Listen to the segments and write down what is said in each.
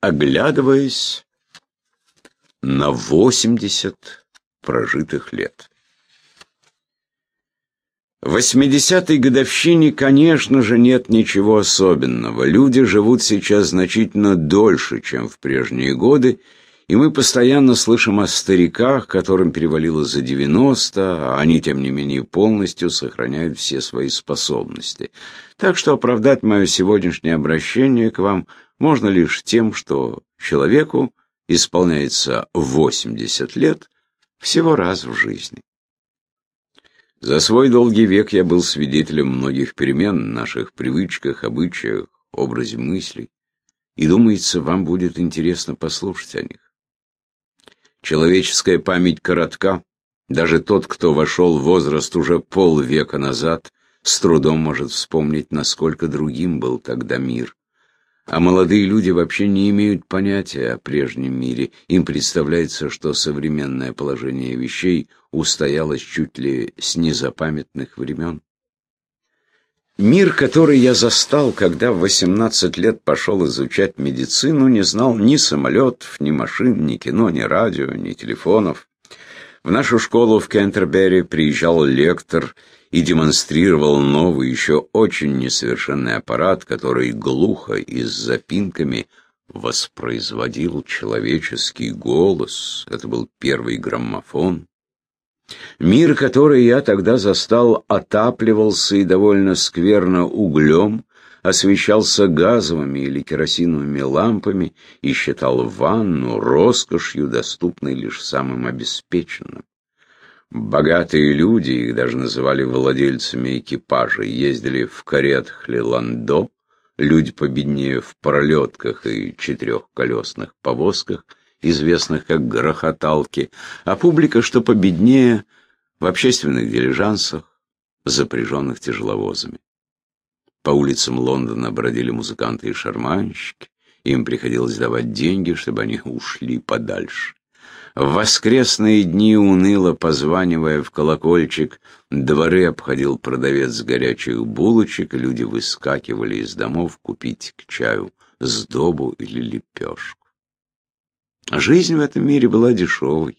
оглядываясь на 80 прожитых лет. В 80-й годовщине, конечно же, нет ничего особенного. Люди живут сейчас значительно дольше, чем в прежние годы, и мы постоянно слышим о стариках, которым перевалило за 90, а они, тем не менее, полностью сохраняют все свои способности. Так что оправдать мое сегодняшнее обращение к вам можно лишь тем, что человеку исполняется 80 лет всего раз в жизни. За свой долгий век я был свидетелем многих перемен в наших привычках, обычаях, образе мыслей, и, думается, вам будет интересно послушать о них. Человеческая память коротка, даже тот, кто вошел в возраст уже полвека назад, с трудом может вспомнить, насколько другим был тогда мир. А молодые люди вообще не имеют понятия о прежнем мире. Им представляется, что современное положение вещей устоялось чуть ли с незапамятных времен. Мир, который я застал, когда в 18 лет пошел изучать медицину, не знал ни самолетов, ни машин, ни кино, ни радио, ни телефонов. В нашу школу в Кентербери приезжал лектор и демонстрировал новый, еще очень несовершенный аппарат, который глухо и с запинками воспроизводил человеческий голос. Это был первый граммофон. Мир, который я тогда застал, отапливался и довольно скверно углем, освещался газовыми или керосиновыми лампами и считал ванну роскошью, доступной лишь самым обеспеченным. Богатые люди, их даже называли владельцами экипажей, ездили в каретах Лиландо, люди победнее в пролетках и четырехколесных повозках, известных как грохоталки, а публика, что победнее, в общественных дилижансах, запряженных тяжеловозами. По улицам Лондона бродили музыканты и шарманщики. Им приходилось давать деньги, чтобы они ушли подальше. В воскресные дни, уныло позванивая в колокольчик, дворы обходил продавец горячих булочек, люди выскакивали из домов купить к чаю сдобу или лепешку. Жизнь в этом мире была дешевой.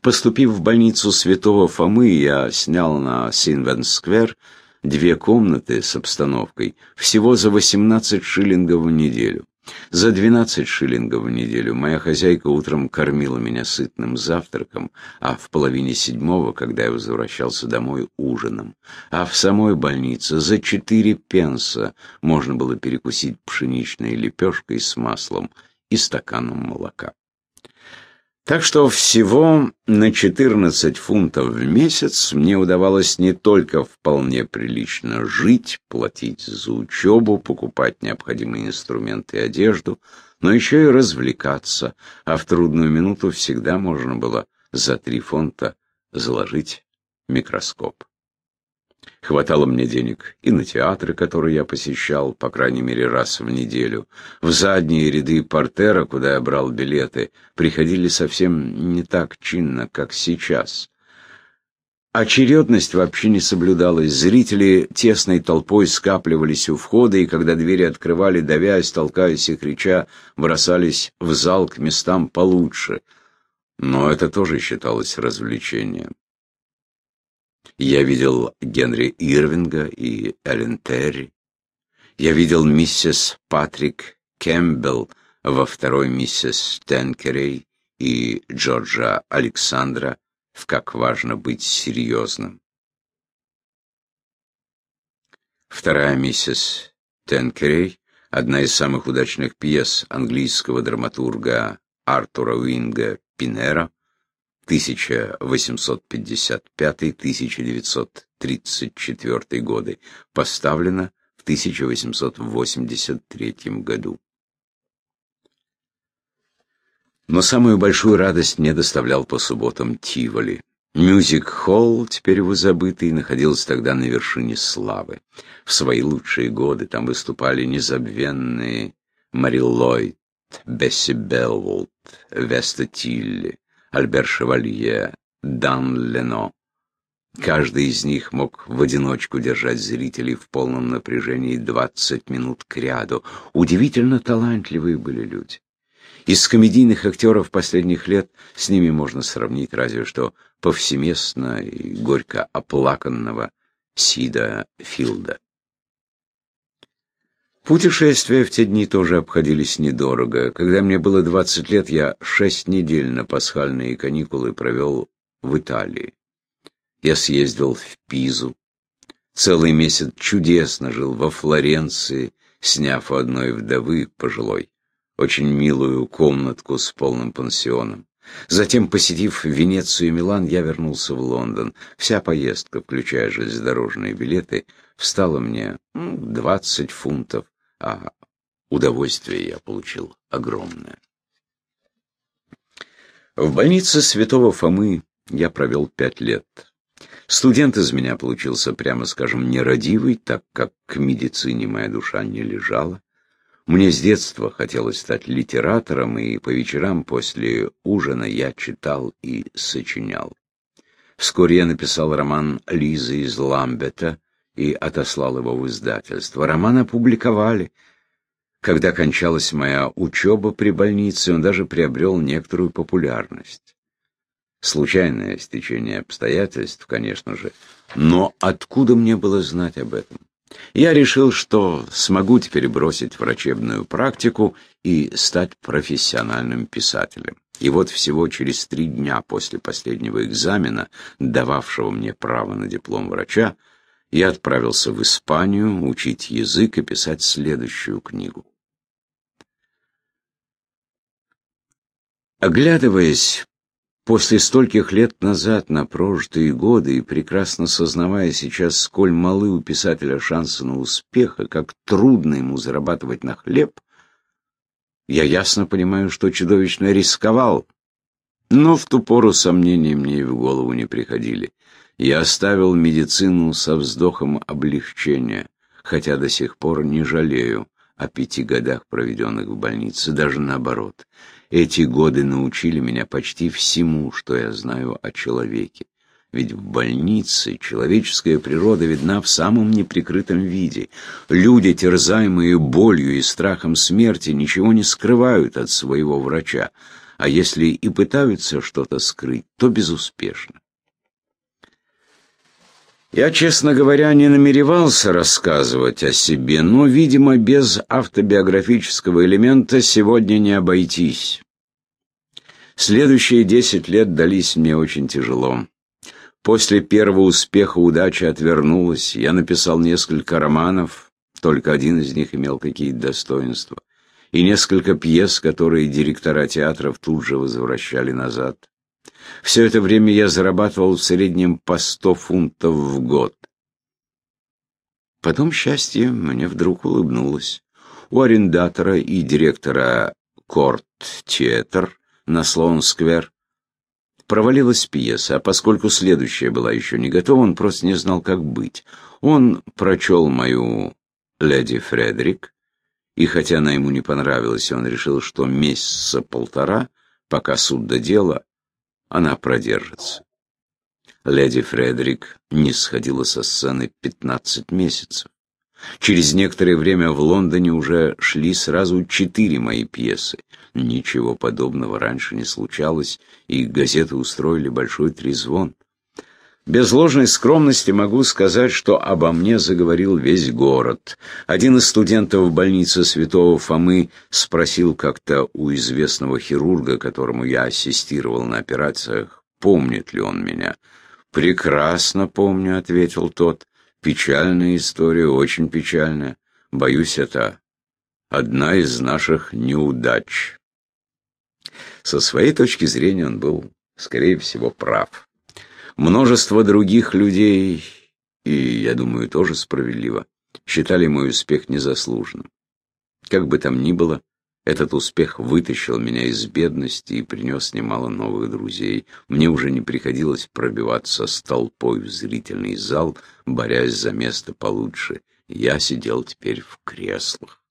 Поступив в больницу святого Фомы, я снял на Синвенсквер две комнаты с обстановкой, всего за 18 шиллингов в неделю. За 12 шиллингов в неделю моя хозяйка утром кормила меня сытным завтраком, а в половине седьмого, когда я возвращался домой, ужином. А в самой больнице за 4 пенса можно было перекусить пшеничной лепешкой с маслом и стаканом молока. Так что всего на 14 фунтов в месяц мне удавалось не только вполне прилично жить, платить за учебу, покупать необходимые инструменты и одежду, но еще и развлекаться, а в трудную минуту всегда можно было за 3 фунта заложить микроскоп. Хватало мне денег и на театры, которые я посещал, по крайней мере, раз в неделю. В задние ряды портера, куда я брал билеты, приходили совсем не так чинно, как сейчас. Очередность вообще не соблюдалась. Зрители тесной толпой скапливались у входа, и когда двери открывали, давясь, толкаясь и крича, бросались в зал к местам получше. Но это тоже считалось развлечением. Я видел Генри Ирвинга и Эллен Терри. Я видел миссис Патрик Кэмпбелл во второй миссис Тенкерей и Джорджа Александра в «Как важно быть серьезным». Вторая миссис Тенкерей — одна из самых удачных пьес английского драматурга Артура Уинга Пинера, 1855-1934 годы, поставлена в 1883 году. Но самую большую радость мне доставлял по субботам Тиволи. Мюзик-холл, теперь его забытый, находился тогда на вершине славы. В свои лучшие годы там выступали незабвенные Мари Ллойд, Бесси Белвуд, Веста Тилли, Альбер Шевалье, Дан Лено. Каждый из них мог в одиночку держать зрителей в полном напряжении 20 минут к ряду. Удивительно талантливые были люди. Из комедийных актеров последних лет с ними можно сравнить разве что повсеместно и горько оплаканного Сида Филда. Путешествия в те дни тоже обходились недорого. Когда мне было 20 лет, я шесть недель на пасхальные каникулы провел в Италии. Я съездил в Пизу. Целый месяц чудесно жил во Флоренции, сняв у одной вдовы пожилой, очень милую комнатку с полным пансионом. Затем, посетив Венецию и Милан, я вернулся в Лондон. Вся поездка, включая железнодорожные билеты, встала мне 20 фунтов а удовольствие я получил огромное. В больнице Святого Фомы я провел пять лет. Студент из меня получился, прямо скажем, нерадивый, так как к медицине моя душа не лежала. Мне с детства хотелось стать литератором, и по вечерам после ужина я читал и сочинял. Вскоре я написал роман «Лиза из Ламбета», и отослал его в издательство. Роман опубликовали. Когда кончалась моя учеба при больнице, он даже приобрел некоторую популярность. Случайное стечение обстоятельств, конечно же, но откуда мне было знать об этом? Я решил, что смогу теперь бросить врачебную практику и стать профессиональным писателем. И вот всего через три дня после последнего экзамена, дававшего мне право на диплом врача, я отправился в Испанию учить язык и писать следующую книгу. Оглядываясь после стольких лет назад на прожитые годы и прекрасно сознавая сейчас, сколь малы у писателя шансы на успех, и как трудно ему зарабатывать на хлеб, я ясно понимаю, что чудовищно рисковал, но в ту пору сомнения мне и в голову не приходили. Я оставил медицину со вздохом облегчения, хотя до сих пор не жалею о пяти годах, проведенных в больнице, даже наоборот. Эти годы научили меня почти всему, что я знаю о человеке. Ведь в больнице человеческая природа видна в самом неприкрытом виде. Люди, терзаемые болью и страхом смерти, ничего не скрывают от своего врача, а если и пытаются что-то скрыть, то безуспешно. Я, честно говоря, не намеревался рассказывать о себе, но, видимо, без автобиографического элемента сегодня не обойтись. Следующие десять лет дались мне очень тяжело. После первого успеха удача отвернулась, я написал несколько романов, только один из них имел какие-то достоинства, и несколько пьес, которые директора театров тут же возвращали назад. Все это время я зарабатывал в среднем по сто фунтов в год. Потом счастье мне вдруг улыбнулось. У арендатора и директора Корт Театр на Слоун-сквер провалилась пьеса, а поскольку следующая была еще не готова, он просто не знал, как быть. Он прочел мою «Леди Фредерик», и хотя она ему не понравилась, он решил, что месяца полтора, пока суд до дела, она продержится. Леди Фредерик не сходила со сцены 15 месяцев. Через некоторое время в Лондоне уже шли сразу четыре мои пьесы. Ничего подобного раньше не случалось, и газеты устроили большой трезвон. Без ложной скромности могу сказать, что обо мне заговорил весь город. Один из студентов больницы Святого Фомы спросил как-то у известного хирурга, которому я ассистировал на операциях, помнит ли он меня. «Прекрасно помню», — ответил тот. «Печальная история, очень печальная. Боюсь, это одна из наших неудач». Со своей точки зрения он был, скорее всего, прав. Множество других людей, и, я думаю, тоже справедливо, считали мой успех незаслуженным. Как бы там ни было, этот успех вытащил меня из бедности и принес немало новых друзей. Мне уже не приходилось пробиваться с толпой в зрительный зал, борясь за место получше. Я сидел теперь в креслах.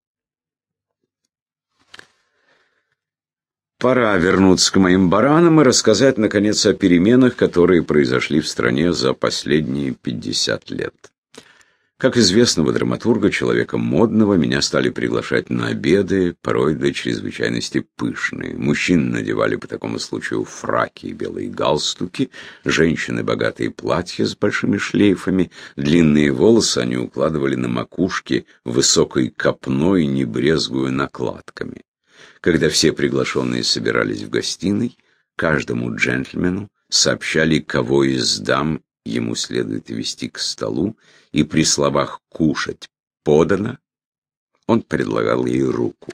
Пора вернуться к моим баранам и рассказать, наконец, о переменах, которые произошли в стране за последние 50 лет. Как известного драматурга, человека модного, меня стали приглашать на обеды, порой до чрезвычайности пышные. Мужчины надевали по такому случаю фраки и белые галстуки, женщины богатые платья с большими шлейфами, длинные волосы они укладывали на макушке высокой копной, не брезгуя накладками. Когда все приглашенные собирались в гостиной, каждому джентльмену сообщали, кого из дам ему следует вести к столу, и при словах «кушать подано» он предлагал ей руку.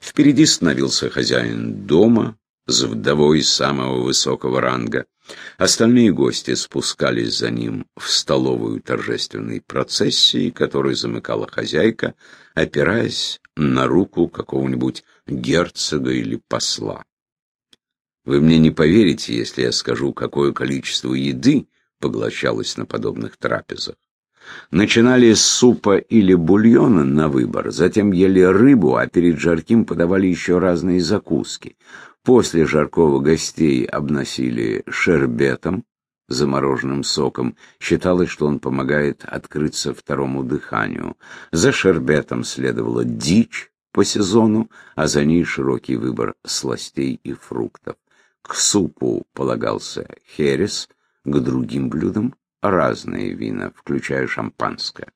Впереди становился хозяин дома с вдовой самого высокого ранга. Остальные гости спускались за ним в столовую торжественной процессии, которую замыкала хозяйка, опираясь на руку какого-нибудь герцога или посла. Вы мне не поверите, если я скажу, какое количество еды поглощалось на подобных трапезах. Начинали с супа или бульона на выбор, затем ели рыбу, а перед жарким подавали еще разные закуски. После жаркого гостей обносили шербетом, замороженным соком. Считалось, что он помогает открыться второму дыханию. За шербетом следовала дичь по сезону, а за ней широкий выбор сластей и фруктов. К супу полагался херес — к другим блюдам разные вина, включая шампанское.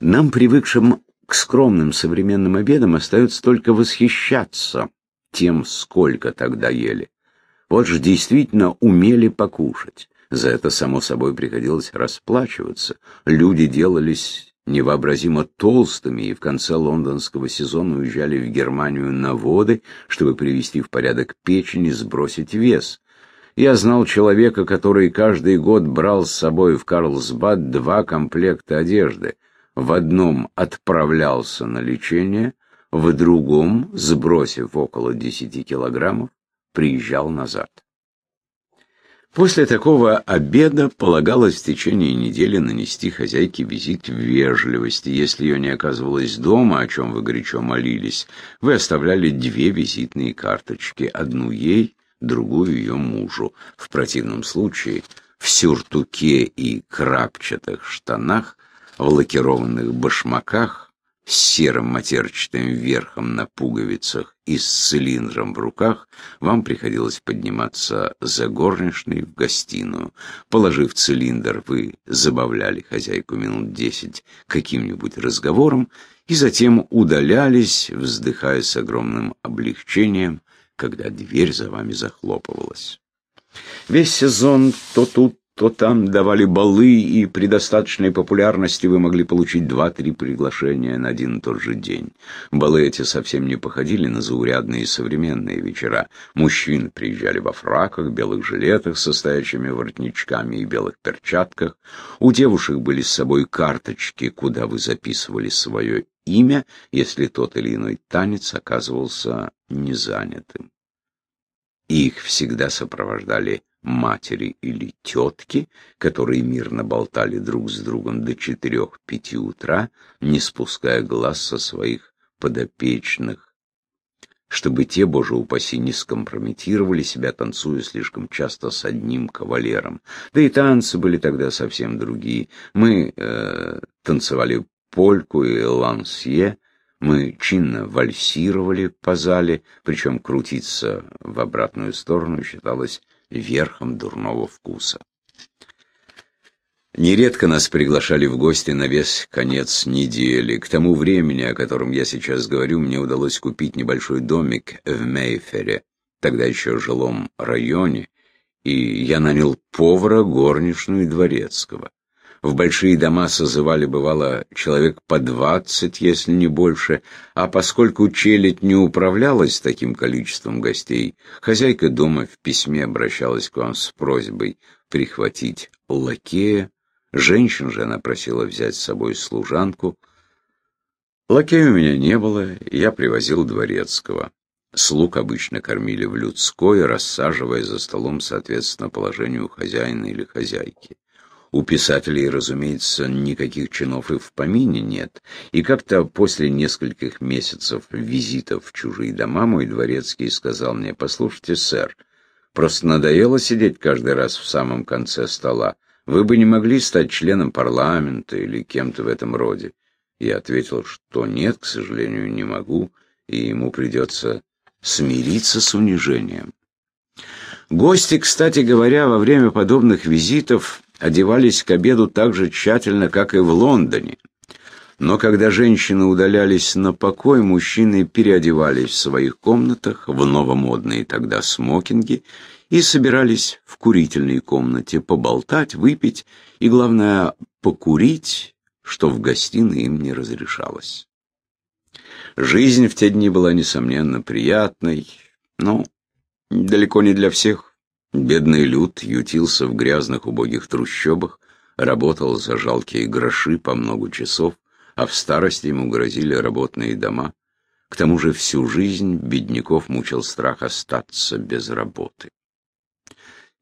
Нам, привыкшим к скромным современным обедам, остается только восхищаться тем, сколько тогда ели. Вот же действительно умели покушать. За это, само собой, приходилось расплачиваться. Люди делались невообразимо толстыми и в конце лондонского сезона уезжали в Германию на воды, чтобы привести в порядок печень и сбросить вес. Я знал человека, который каждый год брал с собой в Карлсбад два комплекта одежды. В одном отправлялся на лечение, в другом, сбросив около 10 килограммов, приезжал назад. После такого обеда полагалось в течение недели нанести хозяйке визит вежливости. Если ее не оказывалось дома, о чем вы горячо молились, вы оставляли две визитные карточки, одну ей, другую ее мужу. В противном случае в сюртуке и крапчатых штанах, в лакированных башмаках, с серым матерчатым верхом на пуговицах и с цилиндром в руках, вам приходилось подниматься за горничной в гостиную. Положив цилиндр, вы забавляли хозяйку минут десять каким-нибудь разговором и затем удалялись, вздыхая с огромным облегчением, когда дверь за вами захлопывалась. Весь сезон то тут, то там давали балы, и при достаточной популярности вы могли получить два-три приглашения на один и тот же день. Балы эти совсем не походили на заурядные современные вечера. Мужчины приезжали во фраках, белых жилетах со стоячими воротничками и белых перчатках. У девушек были с собой карточки, куда вы записывали свое имя, если тот или иной танец оказывался незанятым. Их всегда сопровождали матери или тетки, которые мирно болтали друг с другом до четырех-пяти утра, не спуская глаз со своих подопечных, чтобы те, боже упаси, не скомпрометировали себя, танцуя слишком часто с одним кавалером. Да и танцы были тогда совсем другие. Мы э, танцевали польку и лансье, мы чинно вальсировали по зале, причем крутиться в обратную сторону считалось верхом дурного вкуса. Нередко нас приглашали в гости на весь конец недели. К тому времени, о котором я сейчас говорю, мне удалось купить небольшой домик в Мейфере, тогда еще жилом районе, и я нанял повара, горничную и дворецкого. В большие дома созывали, бывало, человек по двадцать, если не больше, а поскольку челядь не управлялась таким количеством гостей, хозяйка дома в письме обращалась к вам с просьбой прихватить лакея, женщин же она просила взять с собой служанку. Лакея у меня не было, я привозил дворецкого. Слуг обычно кормили в людской, рассаживая за столом соответственно положению хозяина или хозяйки. У писателей, разумеется, никаких чинов и в помине нет. И как-то после нескольких месяцев визитов в чужие дома мой дворецкий сказал мне, «Послушайте, сэр, просто надоело сидеть каждый раз в самом конце стола. Вы бы не могли стать членом парламента или кем-то в этом роде. Я ответил, что нет, к сожалению, не могу, и ему придется смириться с унижением. Гости, кстати говоря, во время подобных визитов одевались к обеду так же тщательно, как и в Лондоне. Но когда женщины удалялись на покой, мужчины переодевались в своих комнатах в новомодные тогда смокинги и собирались в курительной комнате поболтать, выпить и, главное, покурить, что в гостиной им не разрешалось. Жизнь в те дни была, несомненно, приятной, но далеко не для всех. Бедный люд ютился в грязных убогих трущобах, работал за жалкие гроши по много часов, а в старости ему грозили работные дома. К тому же всю жизнь бедняков мучил страх остаться без работы.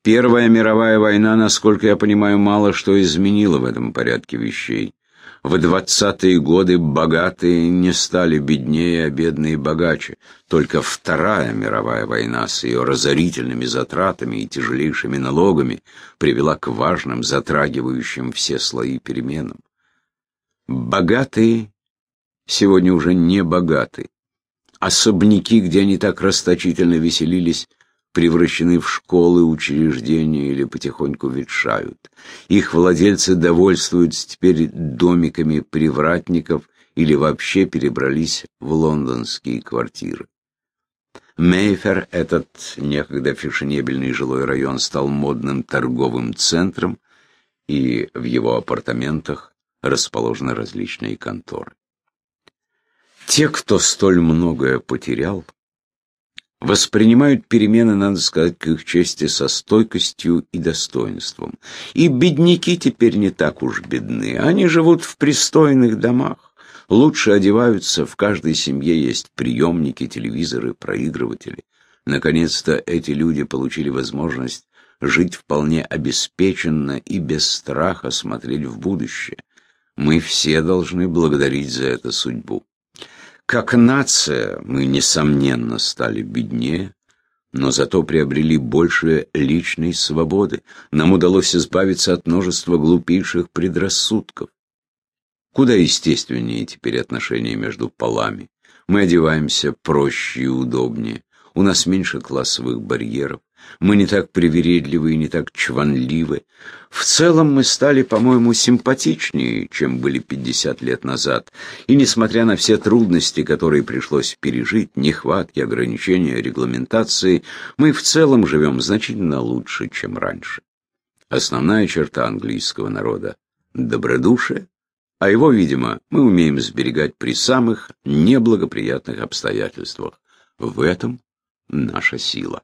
Первая мировая война, насколько я понимаю, мало что изменила в этом порядке вещей. В двадцатые годы богатые не стали беднее, а бедные богаче. Только Вторая мировая война с ее разорительными затратами и тяжелейшими налогами привела к важным, затрагивающим все слои переменам. Богатые сегодня уже не богаты. Особняки, где они так расточительно веселились, превращены в школы, учреждения или потихоньку ветшают. Их владельцы довольствуются теперь домиками привратников или вообще перебрались в лондонские квартиры. Мейфер, этот некогда фешенебельный жилой район, стал модным торговым центром, и в его апартаментах расположены различные конторы. Те, кто столь многое потерял, воспринимают перемены, надо сказать, к их чести со стойкостью и достоинством. И бедняки теперь не так уж бедны. Они живут в пристойных домах, лучше одеваются, в каждой семье есть приемники, телевизоры, проигрыватели. Наконец-то эти люди получили возможность жить вполне обеспеченно и без страха смотреть в будущее. Мы все должны благодарить за это судьбу. Как нация мы, несомненно, стали беднее, но зато приобрели больше личной свободы. Нам удалось избавиться от множества глупейших предрассудков. Куда естественнее теперь отношения между полами. Мы одеваемся проще и удобнее. У нас меньше классовых барьеров. Мы не так привередливы и не так чванливы. В целом мы стали, по-моему, симпатичнее, чем были 50 лет назад. И несмотря на все трудности, которые пришлось пережить, нехватки, ограничения, регламентации, мы в целом живем значительно лучше, чем раньше. Основная черта английского народа – добродушие, а его, видимо, мы умеем сберегать при самых неблагоприятных обстоятельствах. В этом наша сила.